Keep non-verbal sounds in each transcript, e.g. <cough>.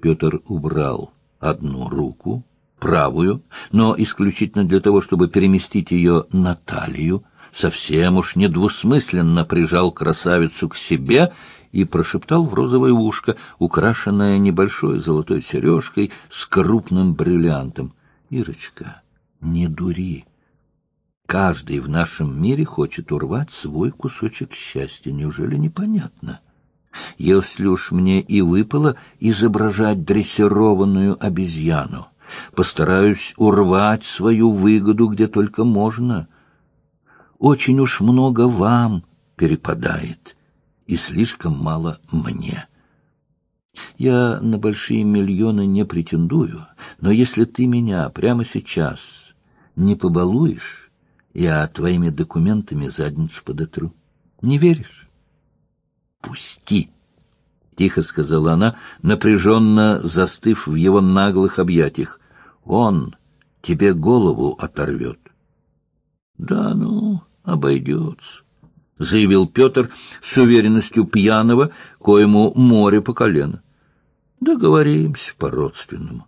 Петр убрал одну руку, правую, но исключительно для того, чтобы переместить ее на талию, совсем уж недвусмысленно прижал красавицу к себе и прошептал в розовое ушко, украшенное небольшой золотой сережкой с крупным бриллиантом. — Ирочка, не дури. Каждый в нашем мире хочет урвать свой кусочек счастья. Неужели непонятно? Если уж мне и выпало изображать дрессированную обезьяну, постараюсь урвать свою выгоду где только можно. Очень уж много вам перепадает, и слишком мало мне. Я на большие миллионы не претендую, но если ты меня прямо сейчас не побалуешь, я твоими документами задницу подотру. Не веришь? Пусти, — тихо сказала она, напряженно застыв в его наглых объятиях. Он тебе голову оторвет. Да ну, обойдется, — заявил Петр с уверенностью пьяного, коему море по колено. Договоримся по-родственному.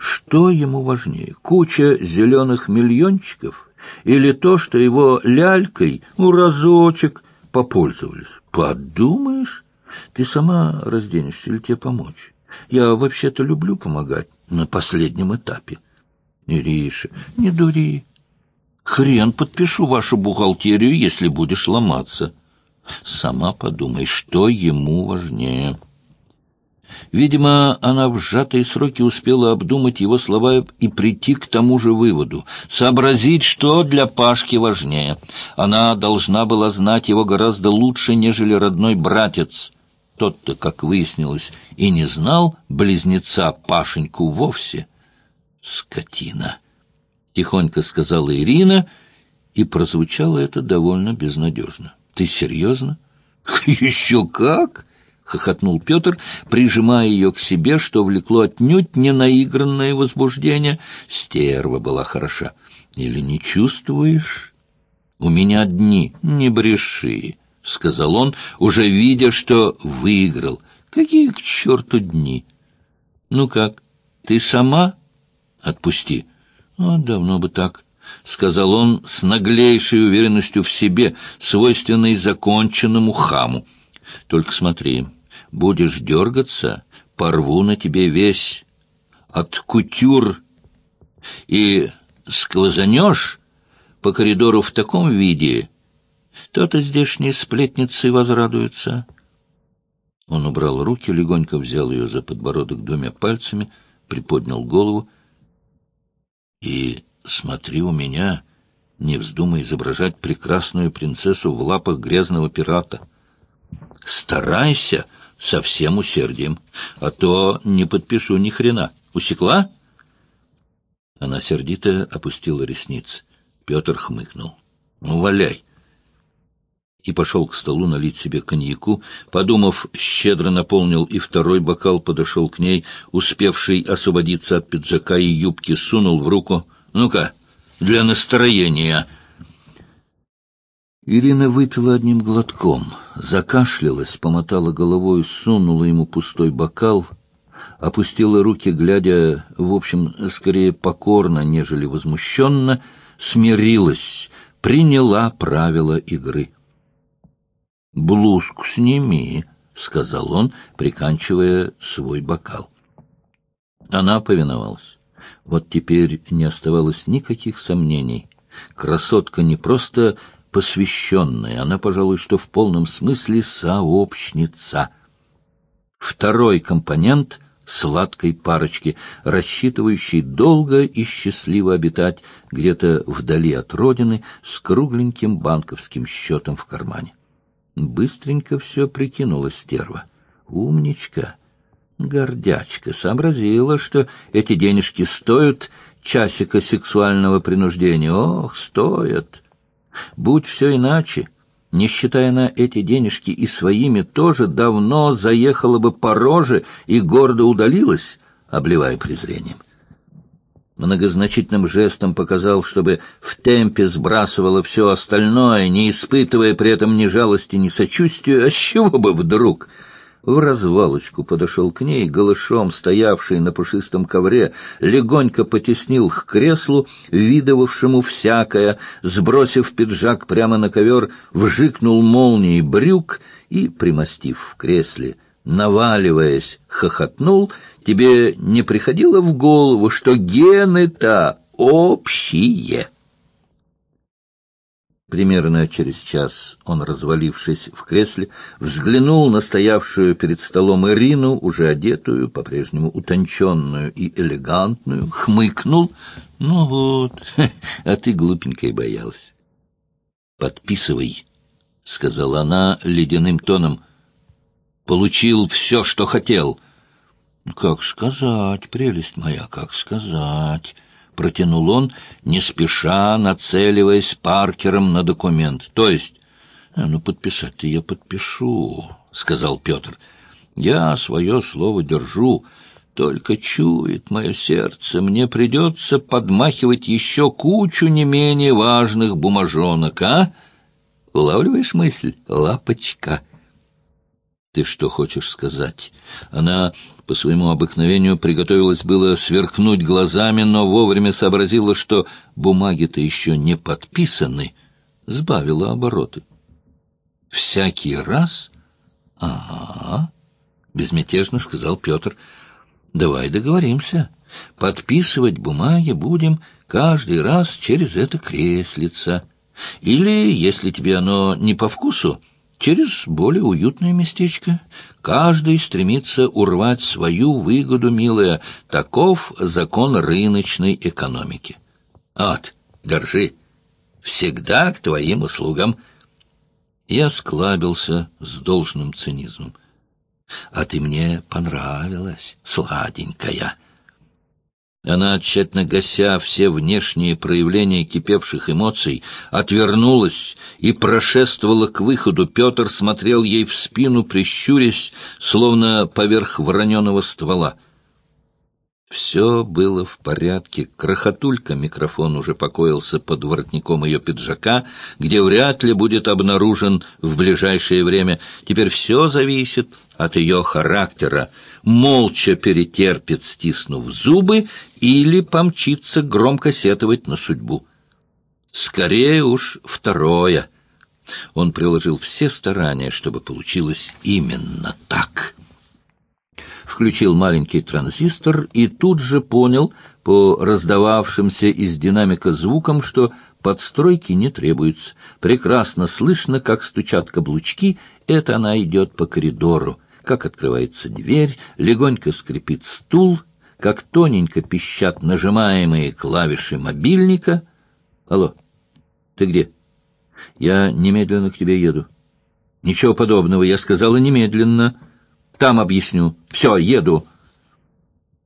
Что ему важнее, куча зеленых миллиончиков — или то, что его лялькой, ну, разочек попользовались. Подумаешь, ты сама разденешься или тебе помочь? Я вообще-то люблю помогать на последнем этапе. Ириша, не дури. Хрен подпишу вашу бухгалтерию, если будешь ломаться. Сама подумай, что ему важнее». Видимо, она в сжатые сроки успела обдумать его слова и прийти к тому же выводу, сообразить, что для Пашки важнее. Она должна была знать его гораздо лучше, нежели родной братец. Тот-то, как выяснилось, и не знал близнеца Пашеньку вовсе. «Скотина!» — тихонько сказала Ирина, и прозвучало это довольно безнадежно. «Ты серьезно?» «Еще как!» — хохотнул Петр, прижимая ее к себе, что влекло отнюдь не наигранное возбуждение. Стерва была хороша. «Или не чувствуешь?» «У меня дни, не бреши», — сказал он, уже видя, что выиграл. «Какие к черту дни?» «Ну как, ты сама?» «Отпусти». «О, давно бы так». — сказал он с наглейшей уверенностью в себе, свойственной законченному хаму. Только смотри, будешь дергаться, порву на тебе весь от кутюр и сквозанешь по коридору в таком виде, то-то здешние сплетницы возрадуются. Он убрал руки, легонько взял ее за подбородок двумя пальцами, приподнял голову. И смотри у меня, не вздумай изображать прекрасную принцессу в лапах грязного пирата. Старайся со всем усердием, а то не подпишу ни хрена. Усекла? Она сердито опустила ресницы. Петр хмыкнул. Ну, валяй. И пошел к столу налить себе коньяку. Подумав, щедро наполнил и второй бокал, подошел к ней, успевший освободиться от пиджака и юбки, сунул в руку. Ну-ка, для настроения — Ирина выпила одним глотком, закашлялась, помотала головой, сунула ему пустой бокал, опустила руки, глядя, в общем, скорее покорно, нежели возмущенно, смирилась, приняла правила игры. «Блузку сними», — сказал он, приканчивая свой бокал. Она повиновалась. Вот теперь не оставалось никаких сомнений. Красотка не просто посвященная, она, пожалуй, что в полном смысле сообщница. Второй компонент сладкой парочки, рассчитывающей долго и счастливо обитать где-то вдали от родины с кругленьким банковским счетом в кармане. Быстренько все прикинула стерва. Умничка, гордячка, сообразила, что эти денежки стоят часика сексуального принуждения. Ох, стоят! Будь все иначе, не считая на эти денежки и своими, тоже давно заехала бы по роже и гордо удалилась, обливая презрением. Многозначительным жестом показал, чтобы в темпе сбрасывала все остальное, не испытывая при этом ни жалости, ни сочувствия, а с чего бы вдруг... в развалочку подошел к ней, голышом стоявший на пушистом ковре, легонько потеснил к креслу, видовавшему всякое, сбросив пиджак прямо на ковер, вжикнул молнией брюк и, примостив в кресле, наваливаясь, хохотнул, тебе не приходило в голову, что гены-то общие? Примерно через час он, развалившись в кресле, взглянул на стоявшую перед столом Ирину, уже одетую, по-прежнему утонченную и элегантную, хмыкнул. «Ну вот, <laughs> а ты глупенькая боялась». «Подписывай», — сказала она ледяным тоном. «Получил все, что хотел». «Как сказать, прелесть моя, как сказать?» — протянул он, не спеша нацеливаясь Паркером на документ. — То есть... «Э, — Ну, подписать-то я подпишу, — сказал Петр. — Я свое слово держу. Только чует мое сердце, мне придется подмахивать еще кучу не менее важных бумажонок, а? Улавливаешь мысль, лапочка? — ты что хочешь сказать? Она по своему обыкновению приготовилась было сверкнуть глазами, но вовремя сообразила, что бумаги-то еще не подписаны, сбавила обороты. «Всякий раз?» «Ага», — безмятежно сказал Петр. «Давай договоримся. Подписывать бумаги будем каждый раз через это креслица. Или, если тебе оно не по вкусу, через более уютное местечко. Каждый стремится урвать свою выгоду, милая. Таков закон рыночной экономики. Вот, держи. Всегда к твоим услугам. Я склабился с должным цинизмом. А ты мне понравилась, сладенькая. Она, тщательно гася все внешние проявления кипевших эмоций, отвернулась и прошествовала к выходу. Петр смотрел ей в спину, прищурясь, словно поверх вороненого ствола. Все было в порядке. Крохотулька микрофон уже покоился под воротником ее пиджака, где вряд ли будет обнаружен в ближайшее время. Теперь все зависит от ее характера молча перетерпит, стиснув зубы, или помчится громко сетовать на судьбу. Скорее уж второе. Он приложил все старания, чтобы получилось именно так. Включил маленький транзистор и тут же понял по раздававшимся из динамика звукам, что подстройки не требуется. Прекрасно слышно, как стучат каблучки, это она идет по коридору как открывается дверь, легонько скрипит стул, как тоненько пищат нажимаемые клавиши мобильника. Алло, ты где? Я немедленно к тебе еду. Ничего подобного, я сказала немедленно. Там объясню. Все, еду.